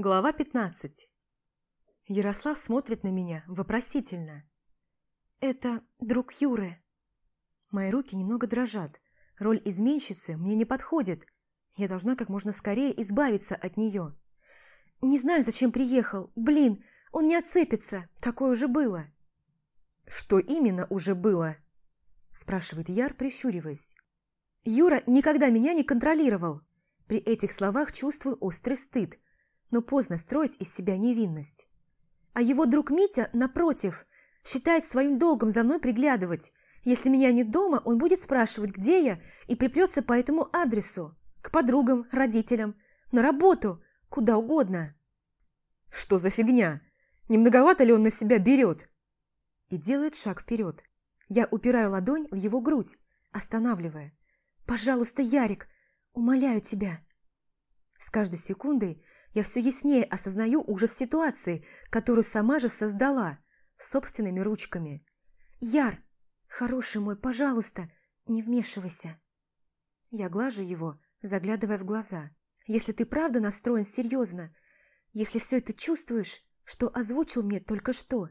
Глава 15. Ярослав смотрит на меня вопросительно. «Это друг Юры». Мои руки немного дрожат. Роль изменщицы мне не подходит. Я должна как можно скорее избавиться от нее. Не знаю, зачем приехал. Блин, он не отцепится. Такое уже было. «Что именно уже было?» спрашивает Яр, прищуриваясь. Юра никогда меня не контролировал. При этих словах чувствую острый стыд, но поздно строить из себя невинность. А его друг Митя, напротив, считает своим долгом за мной приглядывать. Если меня нет дома, он будет спрашивать, где я, и припрется по этому адресу. К подругам, родителям, на работу, куда угодно. Что за фигня? Не многовато ли он на себя берет? И делает шаг вперед. Я упираю ладонь в его грудь, останавливая. «Пожалуйста, Ярик, умоляю тебя!» С каждой секундой я все яснее осознаю ужас ситуации, которую сама же создала, собственными ручками. «Яр, хороший мой, пожалуйста, не вмешивайся!» Я глажу его, заглядывая в глаза. «Если ты правда настроен серьезно, если все это чувствуешь, что озвучил мне только что,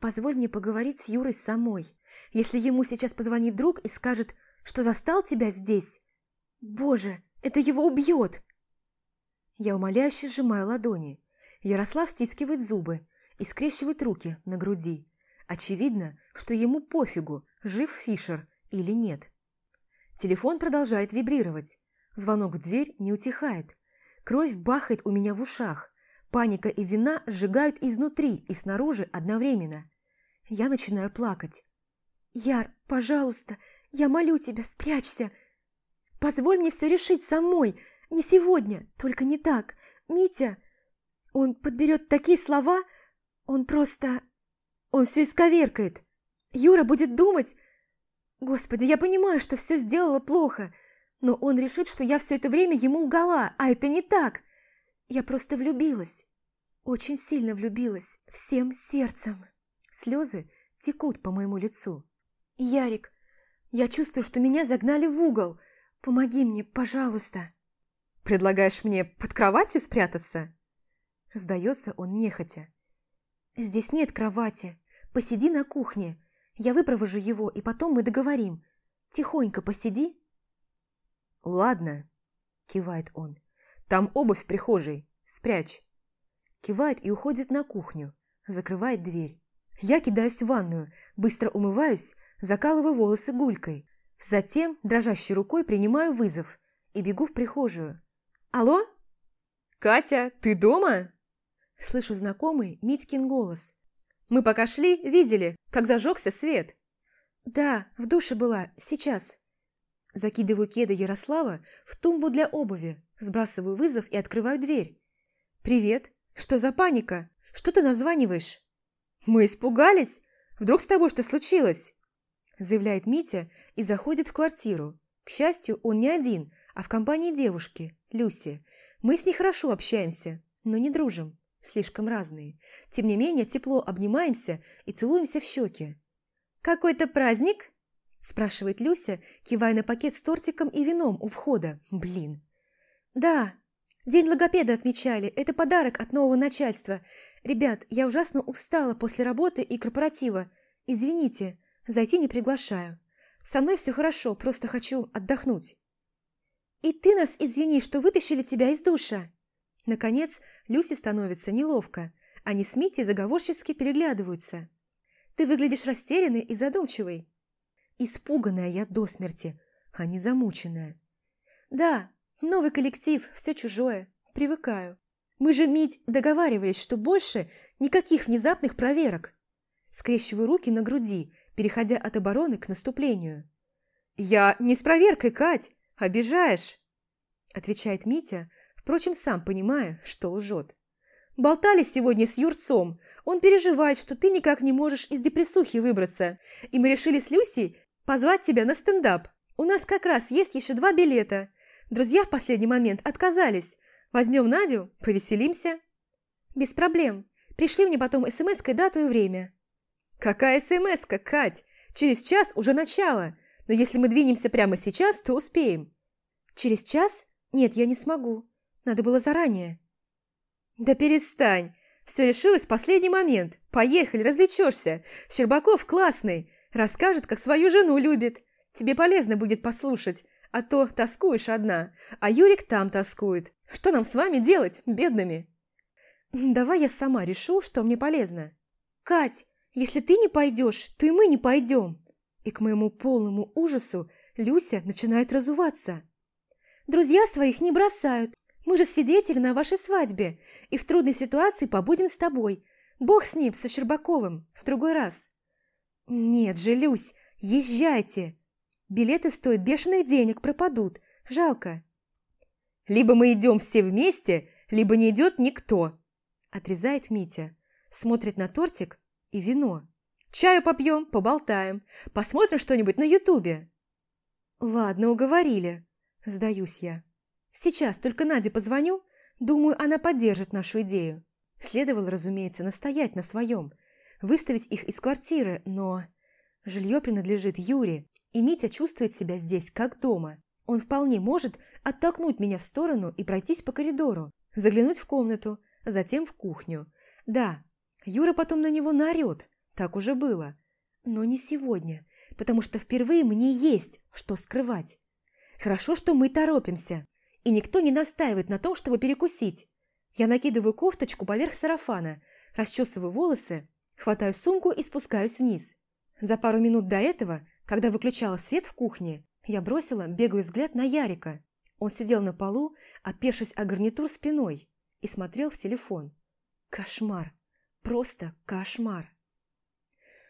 позволь мне поговорить с Юрой самой. Если ему сейчас позвонит друг и скажет, что застал тебя здесь, боже, это его убьет!» Я умоляюще сжимаю ладони. Ярослав стискивает зубы и скрещивает руки на груди. Очевидно, что ему пофигу, жив Фишер или нет. Телефон продолжает вибрировать. Звонок в дверь не утихает. Кровь бахает у меня в ушах. Паника и вина сжигают изнутри и снаружи одновременно. Я начинаю плакать. «Яр, пожалуйста, я молю тебя, спрячься. Позволь мне все решить самой, не сегодня, только не так. Митя, он подберет такие слова, он просто... Он все исковеркает. Юра будет думать... Господи, я понимаю, что все сделала плохо, но он решит, что я все это время ему лгала, а это не так. Я просто влюбилась. Очень сильно влюбилась, всем сердцем. Слезы текут по моему лицу. «Ярик, я чувствую, что меня загнали в угол. Помоги мне, пожалуйста». «Предлагаешь мне под кроватью спрятаться?» Сдается он нехотя. «Здесь нет кровати. Посиди на кухне. Я выпровожу его, и потом мы договорим. Тихонько посиди». «Ладно», – кивает он. «Там обувь в прихожей. Спрячь». Кивает и уходит на кухню. Закрывает дверь. Я кидаюсь в ванную, быстро умываюсь, закалываю волосы гулькой. Затем, дрожащей рукой, принимаю вызов и бегу в прихожую. «Алло?» «Катя, ты дома?» Слышу знакомый Митькин голос. «Мы пока шли, видели, как зажегся свет». «Да, в душе была, сейчас». Закидываю кеды Ярослава в тумбу для обуви, сбрасываю вызов и открываю дверь. «Привет. Что за паника? Что ты названиваешь?» «Мы испугались. Вдруг с тобой что случилось?» Заявляет Митя и заходит в квартиру. К счастью, он не один, а в компании девушки, Люси. Мы с ней хорошо общаемся, но не дружим, слишком разные. Тем не менее, тепло обнимаемся и целуемся в щеки. «Какой-то праздник?» – спрашивает Люся, кивая на пакет с тортиком и вином у входа. Блин. «Да, день логопеда отмечали. Это подарок от нового начальства. Ребят, я ужасно устала после работы и корпоратива. Извините, зайти не приглашаю. Со мной все хорошо, просто хочу отдохнуть». «И ты нас извини, что вытащили тебя из душа!» Наконец, Люси становится неловко. Они с Митей заговорчески переглядываются. «Ты выглядишь растерянной и задумчивой». Испуганная я до смерти, а не замученная. «Да, новый коллектив, все чужое. Привыкаю. Мы же, Мить, договаривались, что больше никаких внезапных проверок». Скрещиваю руки на груди, переходя от обороны к наступлению. «Я не с проверкой, Кать!» «Обижаешь», – отвечает Митя, впрочем, сам понимая, что лжет. «Болтали сегодня с Юрцом. Он переживает, что ты никак не можешь из депрессухи выбраться. И мы решили с Люсей позвать тебя на стендап. У нас как раз есть еще два билета. Друзья в последний момент отказались. Возьмем Надю, повеселимся». «Без проблем. Пришли мне потом смс-кой дату и время». «Какая смс-ка, Кать? Через час уже начало. Но если мы двинемся прямо сейчас, то успеем. Через час? Нет, я не смогу. Надо было заранее. Да перестань. Все решилось в последний момент. Поехали, развлечешься. Щербаков классный. Расскажет, как свою жену любит. Тебе полезно будет послушать, а то тоскуешь одна, а Юрик там тоскует. Что нам с вами делать, бедными? Давай я сама решу, что мне полезно. Кать, если ты не пойдешь, то и мы не пойдем. И к моему полному ужасу Люся начинает разуваться. Друзья своих не бросают. Мы же свидетели на вашей свадьбе, и в трудной ситуации побудем с тобой. Бог с ним, со Щербаковым, в другой раз. Нет же, Люсь, езжайте. Билеты стоят бешеных денег, пропадут. Жалко. Либо мы идем все вместе, либо не идет никто. Отрезает Митя. Смотрит на тортик и вино. Чаю попьем, поболтаем. Посмотрим что-нибудь на ютубе. Ладно, уговорили. Сдаюсь я. Сейчас только Наде позвоню. Думаю, она поддержит нашу идею. Следовало, разумеется, настоять на своем. Выставить их из квартиры, но... Жилье принадлежит Юре, и Митя чувствует себя здесь, как дома. Он вполне может оттолкнуть меня в сторону и пройтись по коридору, заглянуть в комнату, затем в кухню. Да, Юра потом на него наорет, так уже было. Но не сегодня, потому что впервые мне есть что скрывать. Хорошо, что мы торопимся, и никто не настаивает на том, чтобы перекусить. Я накидываю кофточку поверх сарафана, расчесываю волосы, хватаю сумку и спускаюсь вниз. За пару минут до этого, когда выключала свет в кухне, я бросила беглый взгляд на Ярика. Он сидел на полу, опершись о гарнитур спиной, и смотрел в телефон. Кошмар. Просто кошмар.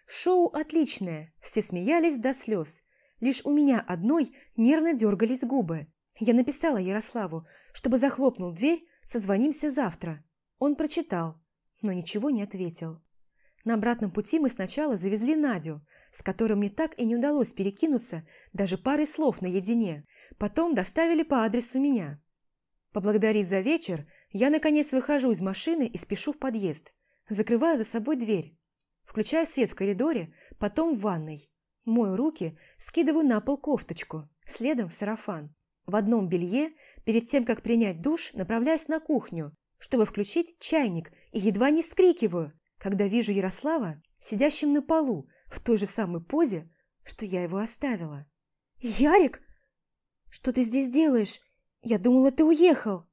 Шоу отличное, все смеялись до слез. Лишь у меня одной нервно дергались губы. Я написала Ярославу, чтобы захлопнул дверь, созвонимся завтра. Он прочитал, но ничего не ответил. На обратном пути мы сначала завезли Надю, с которой мне так и не удалось перекинуться даже парой слов наедине. Потом доставили по адресу меня. Поблагодарив за вечер, я, наконец, выхожу из машины и спешу в подъезд. Закрываю за собой дверь. Включаю свет в коридоре, потом в ванной. Мою руки, скидываю на пол кофточку, следом сарафан. В одном белье, перед тем, как принять душ, направляюсь на кухню, чтобы включить чайник, и едва не вскрикиваю, когда вижу Ярослава, сидящим на полу, в той же самой позе, что я его оставила. «Ярик, что ты здесь делаешь? Я думала, ты уехал!»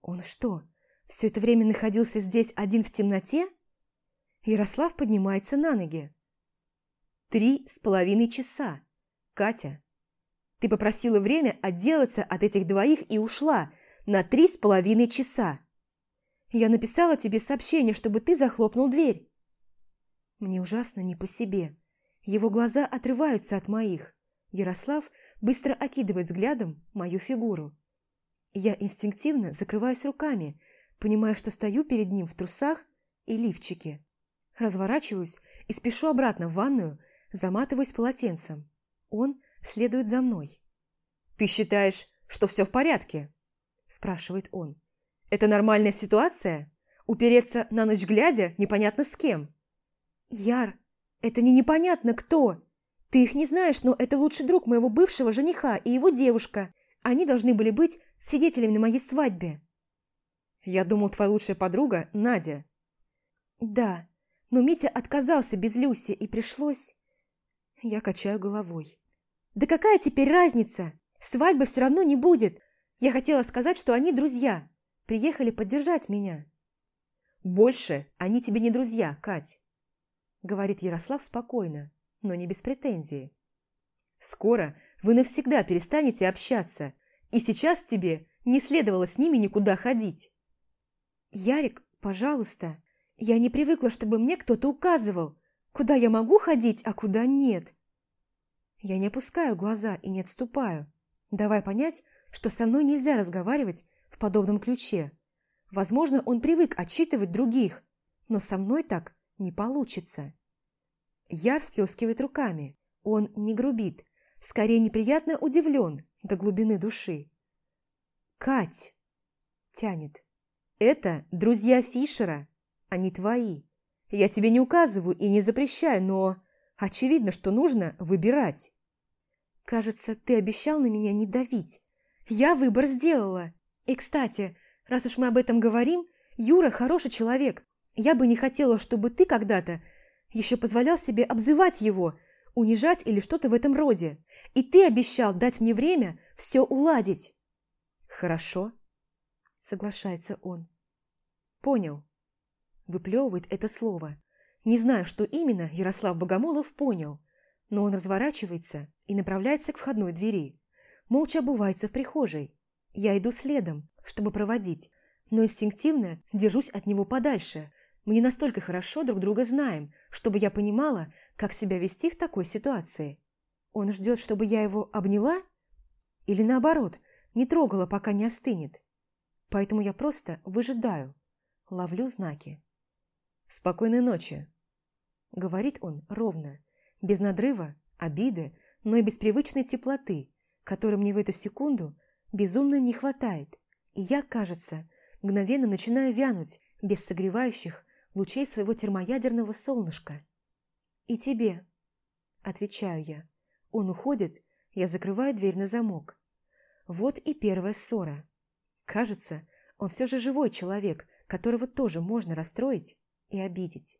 Он что, все это время находился здесь один в темноте? Ярослав поднимается на ноги. Три с половиной часа. Катя, ты попросила время отделаться от этих двоих и ушла на три с половиной часа. Я написала тебе сообщение, чтобы ты захлопнул дверь. Мне ужасно не по себе. Его глаза отрываются от моих. Ярослав быстро окидывает взглядом мою фигуру. Я инстинктивно закрываюсь руками, понимая, что стою перед ним в трусах и лифчике. Разворачиваюсь и спешу обратно в ванную, заматываюсь полотенцем. Он следует за мной. «Ты считаешь, что все в порядке?» – спрашивает он. «Это нормальная ситуация? Упереться на ночь глядя непонятно с кем?» «Яр, это не непонятно кто. Ты их не знаешь, но это лучший друг моего бывшего жениха и его девушка. Они должны были быть свидетелями на моей свадьбе. Я думал, твоя лучшая подруга Надя. Да, но Митя отказался без Люси, и пришлось... Я качаю головой. Да какая теперь разница? Свадьбы все равно не будет. Я хотела сказать, что они друзья. Приехали поддержать меня. Больше они тебе не друзья, Кать. Говорит Ярослав спокойно, но не без претензии. Скоро вы навсегда перестанете общаться, и сейчас тебе не следовало с ними никуда ходить. Ярик, пожалуйста, я не привыкла, чтобы мне кто-то указывал, куда я могу ходить, а куда нет. Я не опускаю глаза и не отступаю, давай понять, что со мной нельзя разговаривать в подобном ключе. Возможно, он привык отчитывать других, но со мной так не получится. Яр сплескивает руками. Он не грубит, скорее неприятно удивлен до глубины души. «Кать!» – тянет. «Это друзья Фишера, они твои. Я тебе не указываю и не запрещаю, но очевидно, что нужно выбирать». «Кажется, ты обещал на меня не давить. Я выбор сделала. И, кстати, раз уж мы об этом говорим, Юра хороший человек. Я бы не хотела, чтобы ты когда-то еще позволял себе обзывать его, унижать или что-то в этом роде. И ты обещал дать мне время все уладить. Хорошо, соглашается он. Понял. Выплевывает это слово. Не знаю, что именно Ярослав Богомолов понял, но он разворачивается и направляется к входной двери. Молча обувается в прихожей. Я иду следом, чтобы проводить, но инстинктивно держусь от него подальше. Мы не настолько хорошо друг друга знаем, чтобы я понимала, как себя вести в такой ситуации. Он ждет, чтобы я его обняла? Или наоборот, не трогала, пока не остынет? Поэтому я просто выжидаю, ловлю знаки. «Спокойной ночи», — говорит он ровно, без надрыва, обиды, но и без привычной теплоты, которой мне в эту секунду безумно не хватает. И я, кажется, мгновенно начинаю вянуть без согревающих лучей своего термоядерного солнышка. «И тебе», — отвечаю я. Он уходит, я закрываю дверь на замок. Вот и первая ссора. Кажется, он все же живой человек, которого тоже можно расстроить и обидеть.